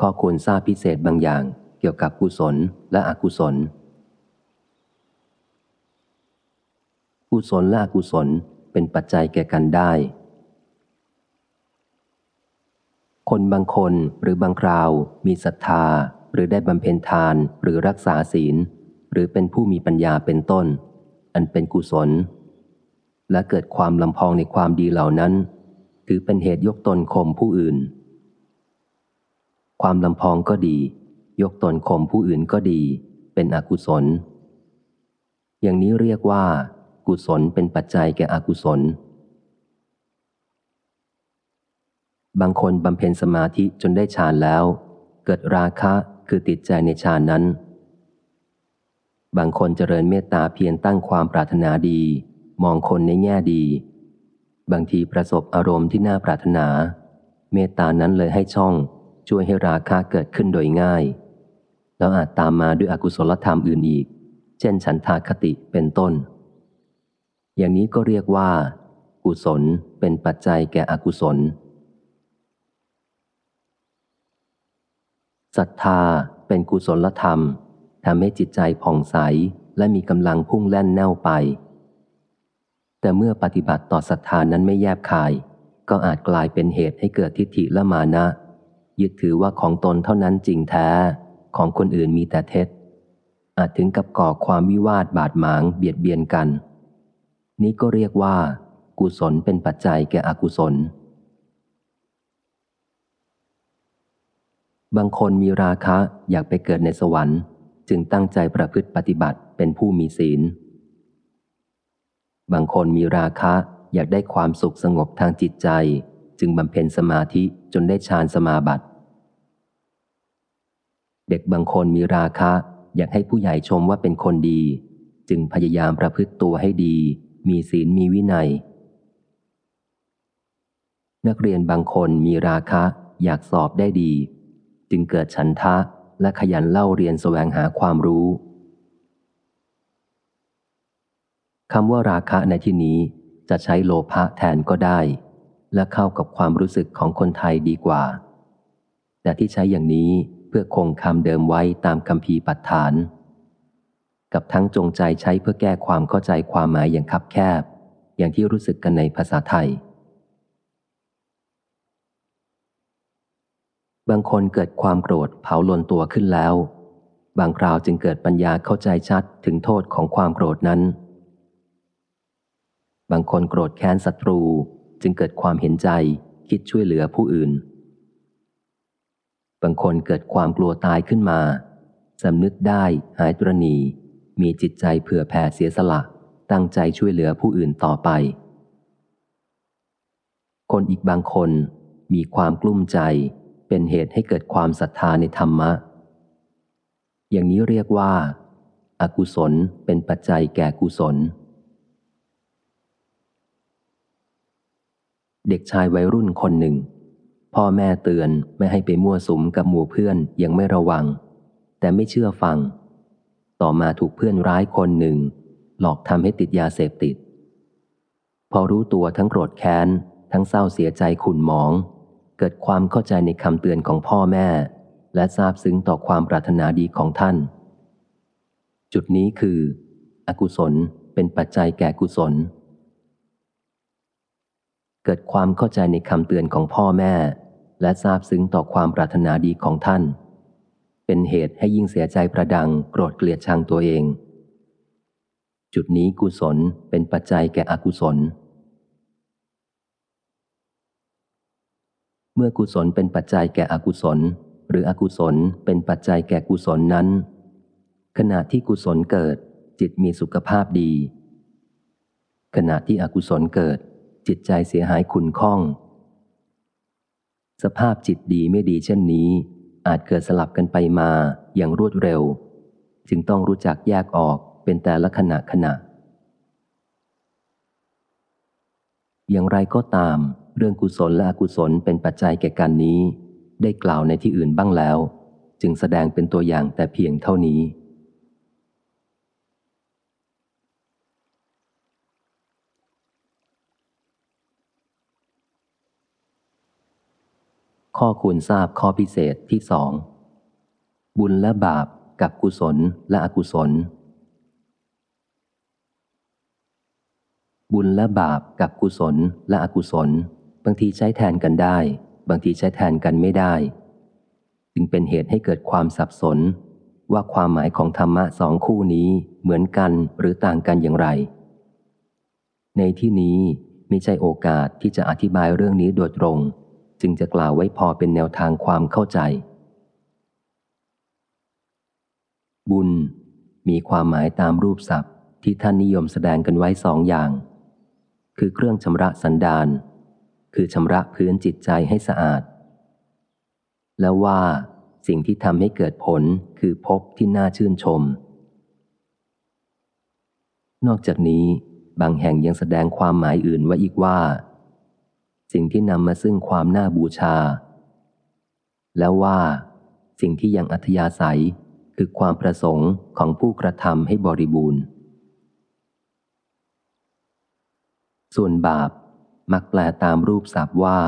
ข้อควรทราบพิเศษบางอย่างเกี่ยวกับกุศลและอกุศล กุศลและอกุศลเป็นปัจจัยแก่กันได้ คนบางคนหรือบางคราวมีศรัทธา หรือได้บำเพ็ญทานหรือรักษาศีล หรือเป็นผู้มีปัญญาเป็นต้น อันเป็นกุศล และเกิดความลำพองในความดีเหล่านั้น ถือเป็นเหตุยกตนข่มผู้อื่น ความลำพองก็ดี ยกตนข่มผู้อื่นก็ดี เป็นอกุศล อย่างนี้เรียกว่า กุศลเป็นปัจจัยแก่อกุศล บางคนบำเพ็ญสมาธิจนได้ฌานแล้ว เกิดราคะคือติดใจในฌานนั้น บางคนเจริญเมตตาเพียรตั้งความปรารถนาดี มองคนในแง่ดี บางทีประสบอารมณ์ที่น่าปรารถนา เมตตานั้นเลยให้ช่อง ช่วยให้ราคะเกิดขึ้นโดยง่าย แล้วอาจตามมาด้วยอกุศลธรรมอื่นอีก เช่นฉันทาคติเป็นต้น อย่างนี้ก็เรียกว่า กุศลเป็นปัจจัยแก่อกุศลศรัทธาเป็นกุศลธรรมทำให้จิตใจผ่องใสและมีกำลังพุ่งแล่นแน่วไป แต่เมื่อปฏิบัติต่อศรัทธานั้นไม่แยบคาย ก็อาจกลายเป็นเหตุให้เกิดทิฏฐิและมานะ ยึดถือว่าของตนเท่านั้นจริงแท้ ของคนอื่นมีแต่เท็จ อาจถึงกับก่อความวิวาทบาดหมางเบียดเบียนกัน นี้ก็เรียกว่า กุศลเป็นปัจจัยแก่อกุศล บางคนมีราคะอยากไปเกิดในสวรรค์ จึงตั้งใจประพฤติปฏิบัติเป็นผู้มีศีล บางคนมีราคะอยากได้ความสุขสงบทางจิตใจ จึงบำเพ็ญสมาธิจนได้ฌานสมาบัติ เด็กบางคนมีราคะ อยากให้ผู้ใหญ่ชมว่าเป็นคนดี จึงพยายามประพฤติตัวให้ดี มีศีลมีวินัย นักเรียนบางคนมีราคะ อยากสอบได้ดี จึงเกิดฉันทะและขยันเล่าเรียนแสวงหาความรู้คำว่าราคะในที่นี้จะใช้โลภะแทนก็ได้ และเข้ากับความรู้สึกของคนไทยดีกว่า แต่ที่ใช้อย่างนี้เพื่อคงคำเดิมไว้ตามคำพีปัฏฐาน กับทั้งจงใจใช้เพื่อแก้ความเข้าใจความหมายอย่างคับแคบ อย่างที่รู้สึกกันในภาษาไทย บางคนเกิดความโกรธเผาลนตัวขึ้นแล้ว บางคราวจึงเกิดปัญญาเข้าใจชัดถึงโทษของความโกรธนั้น บางคนโกรธแค้นศัตรู จึงเกิดความเห็นใจ คิดช่วยเหลือผู้อื่น บางคนเกิดความกลัวตายขึ้นมาสำนึกได้หายตรณีมีจิตใจเผื่อแผ่เสียสละ ตั้งใจช่วยเหลือผู้อื่นต่อไป คนอีกบางคนมีความกลุ้มใจเป็นเหตุให้เกิดความศรัทธาในธรรมะ อย่างนี้เรียกว่าอากุศลเป็นปัจจัยแก่กุศล เด็กชายวัยรุ่นคนหนึ่ง พ่อแม่เตือนไม่ให้ไปมั่วสุมกับหมู่เพื่อนยังไม่ระวัง แต่ไม่เชื่อฟัง ต่อมาถูกเพื่อนร้ายคนหนึ่ง หลอกทำให้ติดยาเสพติด พอรู้ตัวทั้งโกรธแค้น ทั้งเศร้าเสียใจขุนหมอง เกิดความเข้าใจในคำเตือนของพ่อแม่ และทราบซึ้งต่อความปรารถนาดีของท่าน จุดนี้คือ อกุศลเป็นปัจจัยแก่กุศล เกิดความเข้าใจในคำเตือนของพ่อแม่ และทราบซึ้งต่อความปรารถนาดีของท่าน เป็นเหตุให้ยิ่งเสียใจประดังโกรธเกลียดชังตัวเอง จุดนี้กุศลเป็นปัจจัยแก่อกุศล เมื่อกุศลเป็นปัจจัยแก่อกุศล หรืออกุศลเป็นปัจจัยแก่กุศลนั้น ขณะที่กุศลเกิดจิตมีสุขภาพดี ขณะที่อกุศลเกิด จิตใจเสียหายขุนข้อง สภาพจิตดีไม่ดีเช่นนี้ อาจเกิดสลับกันไปมาอย่างรวดเร็ว จึงต้องรู้จักแยกออกเป็นแต่ละขณะขณะ อย่างไรก็ตาม เรื่องกุศลและอกุศลเป็นปัจจัยแก่การนี้ ได้กล่าวในที่อื่นบ้างแล้ว จึงแสดงเป็นตัวอย่างแต่เพียงเท่านี้ ข้อควรทราบข้อพิเศษที่สองบุญและบาปกับกุศลและอกุศล บุญและบาปกับกุศลและอกุศล บางทีใช้แทนกันได้ บางทีใช้แทนกันไม่ได้ จึงเป็นเหตุให้เกิดความสับสน ว่าความหมายของธรรมะสองคู่นี้เหมือนกันหรือต่างกันอย่างไร ในที่นี้ไม่ใช่โอกาสที่จะอธิบายเรื่องนี้โดยตรง จึงจะกล่าวไว้พอเป็นแนวทางความเข้าใจ บุญ มีความหมายตามรูปศัพท์ที่ท่านนิยมแสดงกันไว้สองอย่าง คือเครื่องชำระสันดาน คือชำระพื้นจิตใจให้สะอาด แล้วว่าสิ่งที่ทำให้เกิดผลคือพบที่น่าชื่นชม นอกจากนี้บางแห่งยังแสดงความหมายอื่นไว้อีกว่า สิ่งที่นำมาซึ่งความน่าบูชา แล้วว่าสิ่งที่ยังอัธยาศัยคือความประสงค์ของผู้กระทำให้บริบูรณ์ ส่วนบาปมักแปลตามรูปศัพท์ว่า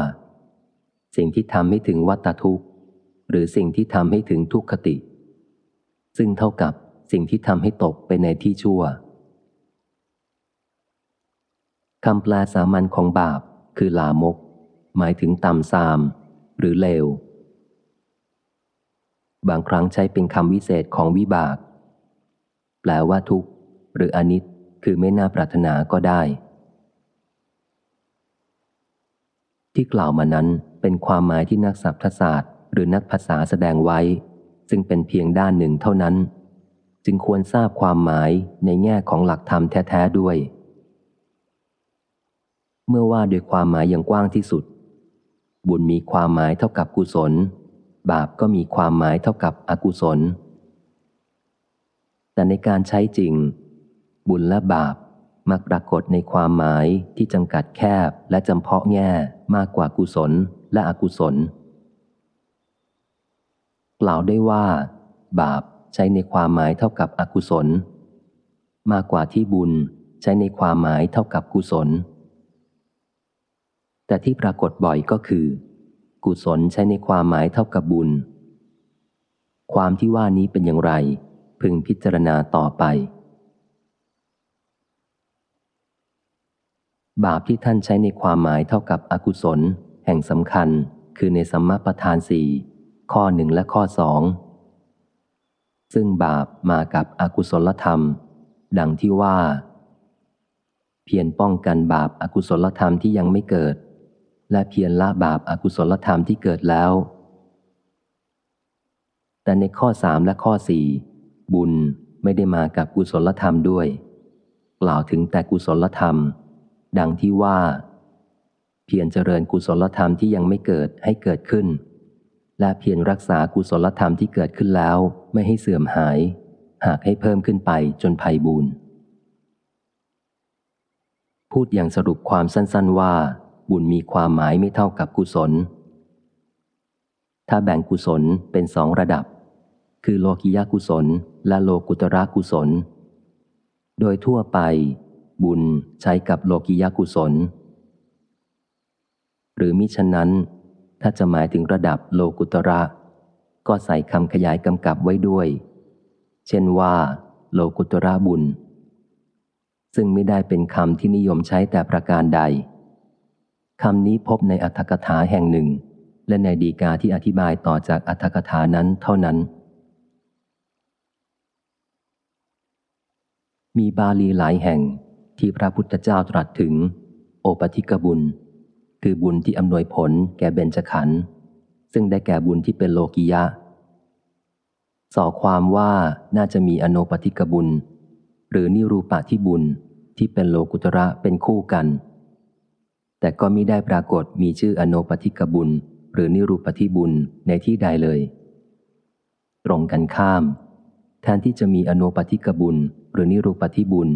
สิ่งที่ทำให้ถึงวัตทุกข์ หรือสิ่งที่ทำให้ถึงทุกขติ ซึ่งเท่ากับสิ่งที่ทำให้ตกไปในที่ชั่วคำแปลสามัญของบาป คือลามก หมายถึงต่ำซาม หรือเลว บางครั้งใช้เป็นคำวิเศษของวิบาก แปลว่าทุกข์ หรืออนิจคือไม่น่าปรารถนาก็ได้ ที่กล่าวมานั้นเป็นความหมายที่นักศัพทศาสตร์ หรือนักภาษาแสดงไว้ ซึ่งเป็นเพียงด้านหนึ่งเท่านั้น จึงควรทราบความหมายในแง่ของหลักธรรมแท้ ๆ ด้วย เมื่อว่าโดยความหมายอย่างกว้างที่สุด บุญมีความหมายเท่ากับกุศล บาปก็มีความหมายเท่ากับอกุศล แต่ในการใช้จริง บุญและบาปมักปรากฏในความหมายที่จำกัดแคบและจำเพาะแง่มากกว่ากุศลและอกุศล กล่าวได้ว่า บาปใช้ในความหมายเท่ากับอกุศล มากกว่าที่บุญใช้ในความหมายเท่ากับกุศล แต่ที่ปรากฏบ่อยก็คือ กุศลใช้ในความหมายเท่ากับบุญ ความที่ว่านี้เป็นอย่างไร พึงพิจารณาต่อไป บาปที่ท่านใช้ในความหมายเท่ากับอกุศล แห่งสำคัญ คือในสัมมาประธานสี่ข้อหนึ่งและข้อสองซึ่งบาปมากับอกุศลธรรม ดังที่ว่า เพียรป้องกันบาปอากุศลธรรมที่ยังไม่เกิด และเพียรละบาปอากุศลธรรมที่เกิดแล้ว แต่ในข้อสามและข้อสี่บุญไม่ได้มากับกุศลธรรมด้วย กล่าวถึงแต่กุศลธรรม ดังที่ว่า เพียรเจริญกุศลธรรมที่ยังไม่เกิดให้เกิดขึ้น และเพียรรักษากุศลธรรมที่เกิดขึ้นแล้วไม่ให้เสื่อมหาย หากให้เพิ่มขึ้นไปจนภัยบุญพูดอย่างสรุปความสั้น ๆว่า บุญมีความหมายไม่เท่ากับกุศล ถ้าแบ่งกุศลเป็นสองระดับ คือโลกิยากุศลและโลกุตระกุศล โดยทั่วไป บุญใช้กับโลกิยากุศล หรือมิฉะนั้น ถ้าจะหมายถึงระดับโลกุตระ ก็ใส่คำขยายกำกับไว้ด้วย เช่นว่า โลกุตระบุญซึ่งไม่ได้เป็นคำที่นิยมใช้แต่ประการใด คำนี้พบในอัธกถาแห่งหนึ่ง และในดีกาที่อธิบายต่อจากอัธกถานั้นเท่านั้น มีบาลีหลายแห่งที่พระพุทธเจ้าตรัสถึง โอปธิกบุญ คือบุญที่อำนวยผลแก่เบญจขันธ์ซึ่งได้แก่บุญที่เป็นโลกิยะ สอความว่าน่าจะมีอโนปธิกบุญ หรือนิรูปะที่บุญที่เป็นโลกุตระเป็นคู่กัน แต่ก็มิได้ปรากฏมีชื่ออโนปธิกบุญ หรือนิรูปธิบุญในที่ใดเลย ตรงกันข้าม แทนที่จะมีอโนปธิกบุญ หรือนิรูปธิบุญ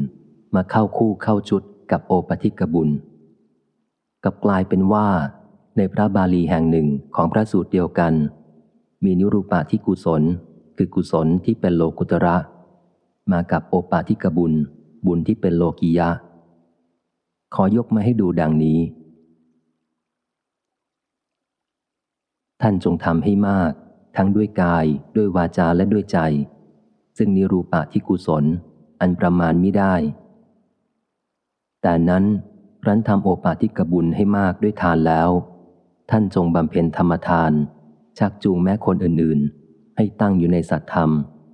มาเข้าคู่เข้าจุดกับโอปธิกบุญ กับกลายเป็นว่า ในพระบาลีแห่งหนึ่งของพระสูตรเดียวกัน มีนิรูปะที่กุศล คือกุศลที่เป็นโลกุตระ มากับโอปาธิกบุญ บุญที่เป็นโลกียะ ขอยกมาให้ดูดังนี้ ท่านจงทำให้มาก ทั้งด้วยกายด้วยวาจาและด้วยใจ ซึ่งนิรูปะที่กุศล อันประมาณไม่ได้ แต่นั้นรันทำโอปาทิกบุญให้มากด้วยทานแล้ว ท่านจงบำเพ็ญธรรมทาน ชักจูงแม้คนอื่นๆ ให้ตั้งอยู่ในสัตธรรม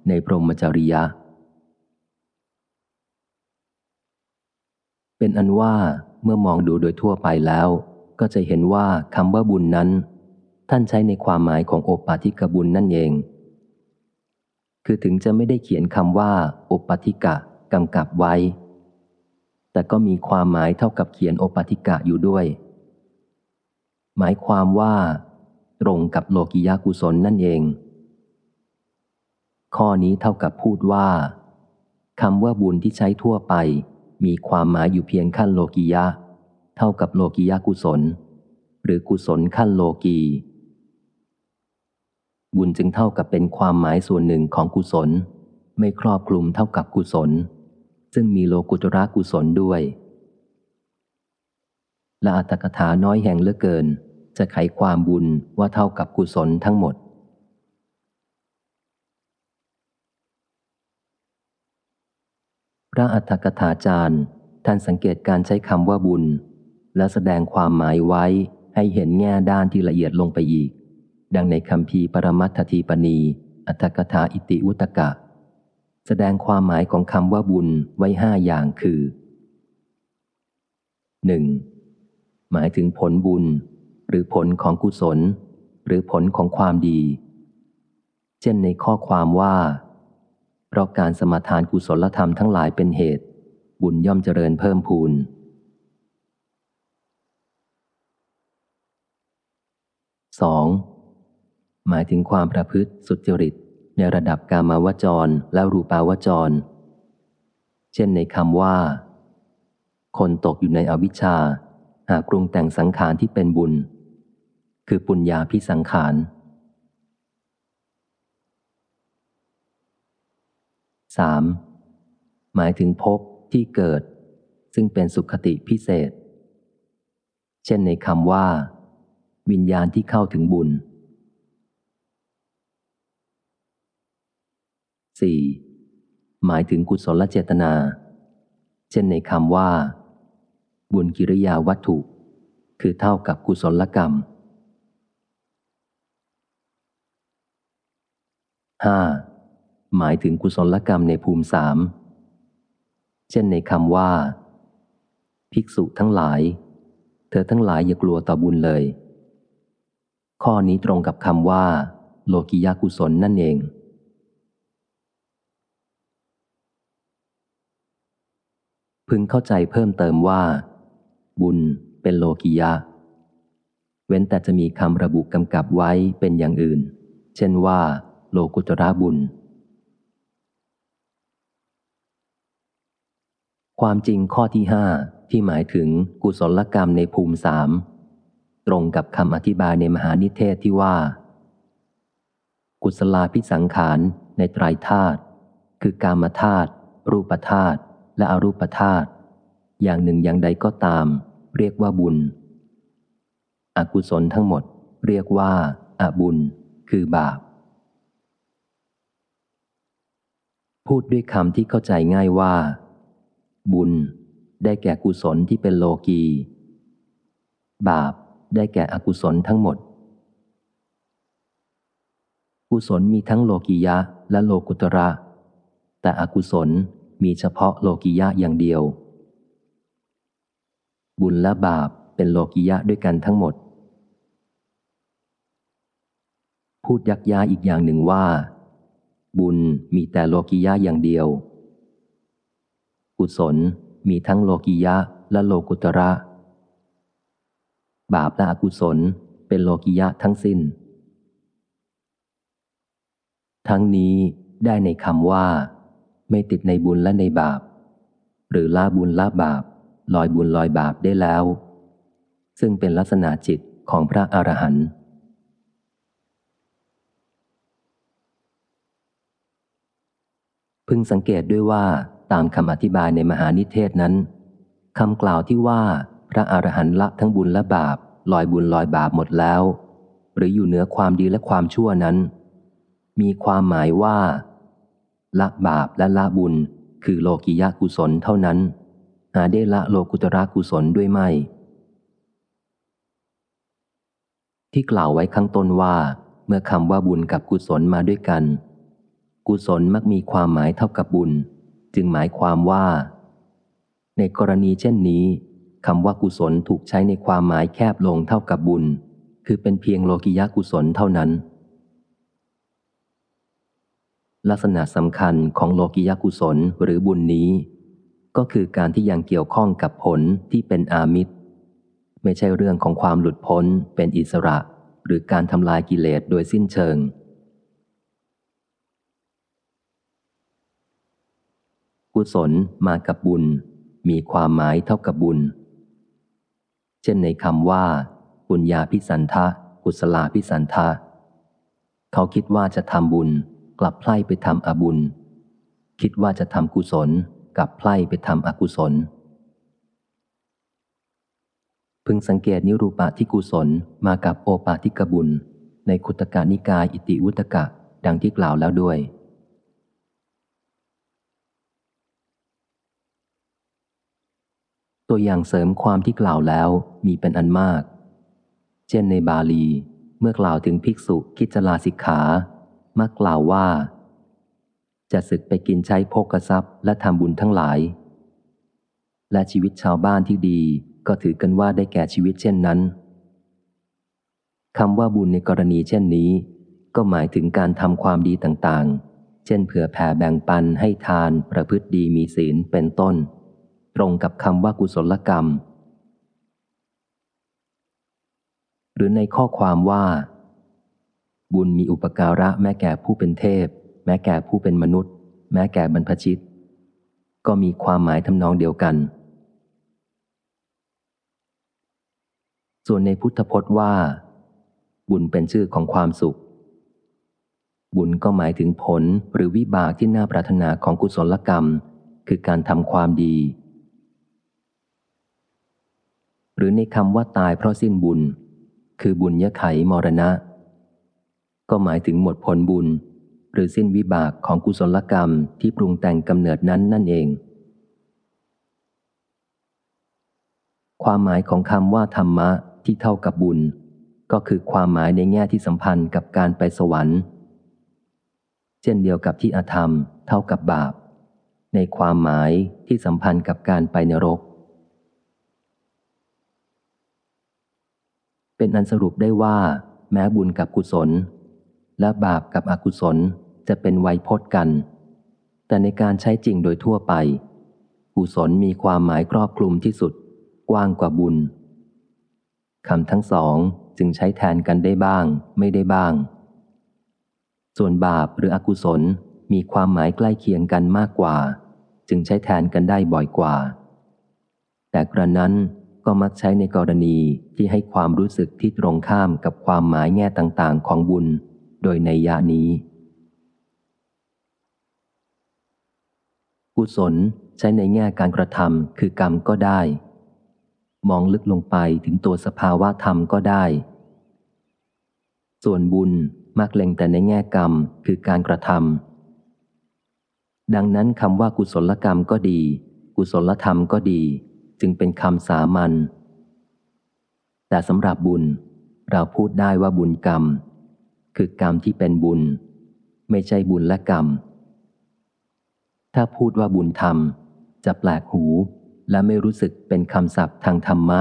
ในพรหมจริยะ เป็นอันว่าเมื่อมองดูโดยทั่วไปแล้ว ก็จะเห็นว่าคำว่าบุญนั้น ท่านใช้ในความหมายของโอปาทิกบุญนั่นเอง คือถึงจะไม่ได้เขียนคำว่าโอปาทิกะกำกับไว้ แต่ก็มีความหมายเท่ากับเขียนโอปาทิกะอยู่ด้วย หมายความว่า ตรงกับโลกิยากุศลนั่นเอง ข้อนี้เท่ากับพูดว่าคำว่าบุญที่ใช้ทั่วไป มีความหมายอยู่เพียงขั้นโลกียะ เท่ากับโลกียะกุศล หรือกุศลขั้นโลกีบุญจึงเท่ากับเป็นความหมายส่วนหนึ่งของกุศล ไม่ครอบคลุมเท่ากับกุศล ซึ่งมีโลกุตระกุศลด้วย และอัตถกถาน้อยแห่งเลือเกิน จะไขความบุญว่าเท่ากับกุศลทั้งหมด พระอัฏฐกถาจารย์ ท่านสังเกตการใช้คำว่าบุญ และแสดงความหมายไว้ให้เห็นแง่ด้านที่ละเอียดลงไปอีก ดังในคำพีปรมัตถทีปณีอัฏฐกถาอิติวุตกะ แสดงความหมายของคำว่าบุญไว้ห้าอย่างคือ 1. หมายถึงผลบุญ หรือผลของกุศล หรือผลของความดี เช่นในข้อความว่า เพราะการสมาทานกุศลธรรมทั้งหลายเป็นเหตุ บุญย่อมเจริญเพิ่มพูน 2. หมายถึงความประพฤติสุจริต ในระดับกามาวจรและรูปาวจร เช่นในคำว่า คนตกอยู่ในอวิชชา หากปรุงแต่งสังขารที่เป็นบุญ คือปุญญาพิสังขาร 3. หมายถึงภพที่เกิด ซึ่งเป็นสุขติพิเศษ เช่นในคำว่า วิญญาณที่เข้าถึงบุญ 4. หมายถึงกุศลเจตนา เช่นในคำว่า บุญกิริยาวัตถุ คือเท่ากับกุศลกรรม 5. หมายถึงกุศลกรรมในภูมิสาม เช่นในคำว่า ภิกษุทั้งหลาย เธอทั้งหลายอย่ากลัวต่อบุญเลย ข้อนี้ตรงกับคำว่า โลกิยากุศลนั่นเอง พึงเข้าใจเพิ่มเติมว่า บุญเป็นโลกิยะเว้นแต่จะมีคำระบุกำกับไว้เป็นอย่างอื่น เช่นว่า โลกุตระบุญ ความจริงข้อที่ห้าที่หมายถึงกุศลกรรมในภูมิสามตรงกับคำอธิบายในมหานิเทศที่ว่า กุศลาพิสังขารในไตรธาตุคือกามธาตุรูปธาตุและอรูปธาตุอย่างหนึ่งอย่างใดก็ตาม เรียกว่าบุญ อกุศลทั้งหมดเรียกว่าอาบุญ คือบาป พูดด้วยคำที่เข้าใจง่ายว่า บุญ ได้แก่กุศลที่เป็นโลกี บาป ได้แก่อกุศลทั้งหมด กุศลมีทั้งโลกียะและโลกุตระ แต่อกุศลมีเฉพาะโลกียะอย่างเดียว บุญและบาปเป็นโลกียะด้วยกันทั้งหมด พูดยักย้าอีกอย่างหนึ่งว่า บุญมีแต่โลกียะอย่างเดียว กุศลมีทั้งโลกิยะและโลกุตระ บาปและอกุศลเป็นโลกิยะทั้งสิน้น ทั้งนี้ได้ในคำว่า ไม่ติดในบุญและในบาป หรือละบุญละบาป ลอยบุญลอยบาปได้แล้ว ซึ่งเป็นลักษณะจิตของพระอรหันต์พึงสังเกตด้วยว่า ตามคำอธิบายในมหานิเทศนั้นคำกล่าวที่ว่าพระอรหันต์ละทั้งบุญและบาป ลอยบุญลอยบาปหมดแล้ว หรืออยู่เหนือความดีและความชั่วนั้น มีความหมายว่า ละบาปและละบุญ คือโลกิยากุศลเท่านั้น หาได้ละโลกุตระกุศลด้วยไม่ ที่กล่าวไว้ข้างต้นว่า เมื่อคำว่าบุญกับกุศลมาด้วยกัน กุศลมักมีความหมายเท่ากับบุญ จึงหมายความว่า ในกรณีเช่นนี้คำว่ากุศลถูกใช้ในความหมายแคบลงเท่ากับบุญ คือเป็นเพียงโลกิยากุศลเท่านั้น ลักษณะสำคัญของโลกิยากุศลหรือบุญนี้ ก็คือการที่ยังเกี่ยวข้องกับผลที่เป็นอามิตร ไม่ใช่เรื่องของความหลุดพ้นเป็นอิสระ หรือการทำลายกิเลสโดยสิ้นเชิง กุศลมากับบุญ มีความหมายเท่ากับบุญ เช่นในคำว่าบุญญาพิสันทะกุศลาพิสันทะเขาคิดว่าจะทำบุญ กลับไพล่ไปทำอบุญ คิดว่าจะทำกุศลกลับไพล่ไปทำอกุศล พึงสังเกตนิรูปะที่กุศลมากับโอปาทิกบุญ ในคุตกานิกายอิติวุตกะดังที่กล่าวแล้วด้วย ตัวอย่างเสริมความที่กล่าวแล้วมีเป็นอันมาก เช่นในบาลี เมื่อกล่าวถึงภิกษุคิจลาสิกขา มักกล่าวว่า จะศึกไปกินใช้โภกทรัพย์และทำบุญทั้งหลาย และชีวิตชาวบ้านที่ดีก็ถือกันว่าได้แก่ชีวิตเช่นนั้นคำว่าบุญในกรณีเช่นนี้ ก็หมายถึงการทำความดีต่างๆ เช่นเผื่อแผ่แบ่งปันให้ทานประพฤติดีมีศีลเป็นต้น ตรงกับคำว่ากุศลกรรม หรือในข้อความว่า บุญมีอุปการะแม้แก่ผู้เป็นเทพ แม้แก่ผู้เป็นมนุษย์ แม้แก่บรรพชิต ก็มีความหมายทำนองเดียวกัน ส่วนในพุทธพจน์ว่า บุญเป็นชื่อของความสุข บุญก็หมายถึงผลหรือวิบากที่น่าปรารถนาของกุศลกรรมคือการทำความดี หรือในคำว่าตายเพราะสิ้นบุญ คือบุญยไขมรณะ ก็หมายถึงหมดผลบุญ หรือสิ้นวิบากของกุศลกรรมที่ปรุงแต่งกำเนิดนั้นนั่นเอง ความหมายของคำว่าธรรมะที่เท่ากับบุญ ก็คือความหมายในแง่ที่สัมพันธ์กับการไปสวรรค์ เช่นเดียวกับที่อธรรม เท่ากับบาป ในความหมายที่สัมพันธ์กับการไปนรก เป็นอันสรุปได้ว่า แม้บุญกับกุศล และบาปกับอกุศลจะเป็นไวยพจน์กัน แต่ในการใช้จริงโดยทั่วไป กุศลมีความหมายครอบคลุมที่สุด กว้างกว่าบุญคำทั้งสองจึงใช้แทนกันได้บ้าง ไม่ได้บ้าง ส่วนบาปหรืออกุศลมีความหมายใกล้เคียงกันมากกว่า จึงใช้แทนกันได้บ่อยกว่า แต่กระนั้น ก็มักใช้ในกรณีที่ให้ความรู้สึกที่ตรงข้ามกับความหมายแง่ต่างๆ ของบุญ โดยในยะนี้ กุศลใช้ในแง่การกระทำคือกรรมก็ได้ มองลึกลงไปถึงตัวสภาวะธรรมก็ได้ ส่วนบุญมักเล็งแต่ในแง่กรรมคือการกระทำดังนั้นคำว่ากุศลกรรมก็ดี กุศลธรรมก็ดี จึงเป็นคำสามัญ แต่สำหรับบุญเราพูดได้ว่าบุญกรรม คือกรรมที่เป็นบุญ ไม่ใช่บุญและกรรม ถ้าพูดว่าบุญธรรม จะแปลกหูและไม่รู้สึกเป็นคำศัพท์ทางธรรมะ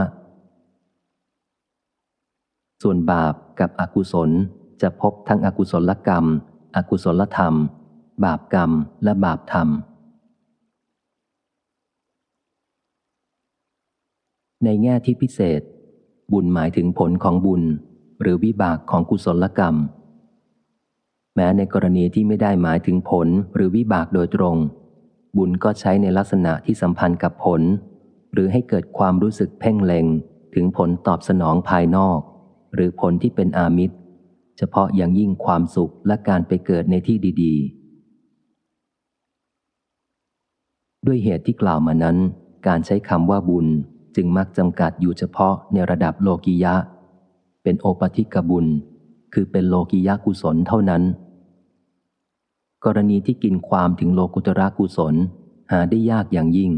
ส่วนบาปกับอกุศลจะพบทั้งอกุศลกรรม อกุศลธรรม บาปกรรมและบาปธรรม ในแง่ที่พิเศษ บุญหมายถึงผลของบุญ หรือวิบากของกุศลกรรม แม้ในกรณีที่ไม่ได้หมายถึงผลหรือวิบากโดยตรง บุญก็ใช้ในลักษณะที่สัมพันธ์กับผล หรือให้เกิดความรู้สึกเพ่งเล็งถึงผลตอบสนองภายนอก หรือผลที่เป็นอามิตร เฉพาะอย่างยิ่งความสุขและการไปเกิดในที่ดี ๆด้วยเหตุที่กล่าวมานั้น การใช้คำว่าบุญ จึงมักจำกัดอยู่เฉพาะในระดับโลกิยะ เป็นโอปติกบุญ คือเป็นโลกิยากุศลเท่านั้น กรณีที่กินความถึงโลกุตระกุศลหาได้ยากอย่างยิ่ง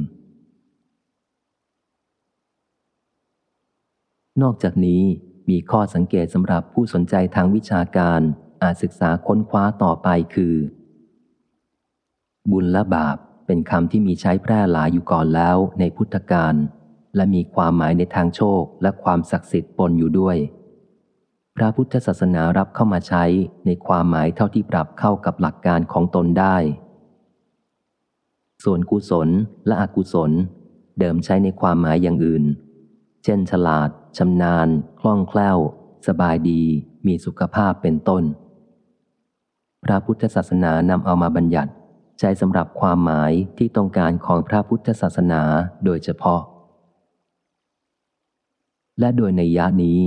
นอกจากนี้มีข้อสังเกตสำหรับผู้สนใจทางวิชาการอาจศึกษาค้นคว้าต่อไปคือ บุญและบาปเป็นคำที่มีใช้แพร่หลายอยู่ก่อนแล้วในพุทธกาล และมีความหมายในทางโชคและความศักดิ์สิทธิ์ปนอยู่ด้วย พระพุทธศาสนารับเข้ามาใช้ในความหมายเท่าที่ปรับเข้ากับหลักการของตนได้ ส่วนกุศลและอกุศล เดิมใช้ในความหมายอย่างอื่น เช่น ฉลาดชำนาญ คล่องแคล่ว สบายดี มีสุขภาพเป็นต้น พระพุทธศาสนานำเอามาบัญญัติใช้สำหรับความหมายที่ต้องการของพระพุทธศาสนาโดยเฉพาะ และโดยในยะนี้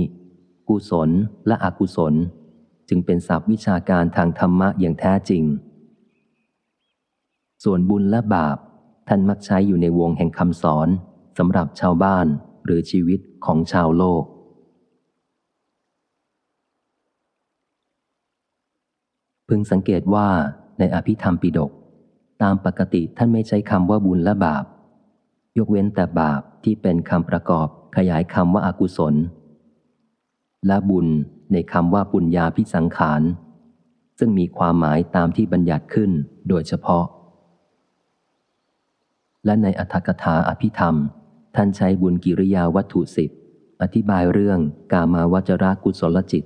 กุศลและอกุศล จึงเป็นศัพท์วิชาการทางธรรมะอย่างแท้จริง ส่วนบุญและบาป ท่านมักใช้อยู่ในวงแห่งคำสอนสำหรับชาวบ้านหรือชีวิตของชาวโลก พึงสังเกตว่าในอภิธรรมปิฎกตามปกติท่านไม่ใช้คำว่าบุญและบาป ยกเว้นแต่บาปที่เป็นคำประกอบ ขยายคำว่าอากุศล และบุญในคำว่าปุญญาพิสังขาร ซึ่งมีความหมายตามที่บัญญัติขึ้นโดยเฉพาะ และในอัธกถาอภิธรรม ท่านใช้บุญกิริยาวัตถุสิบอธิบายเรื่องกามาวจรากุศลจิต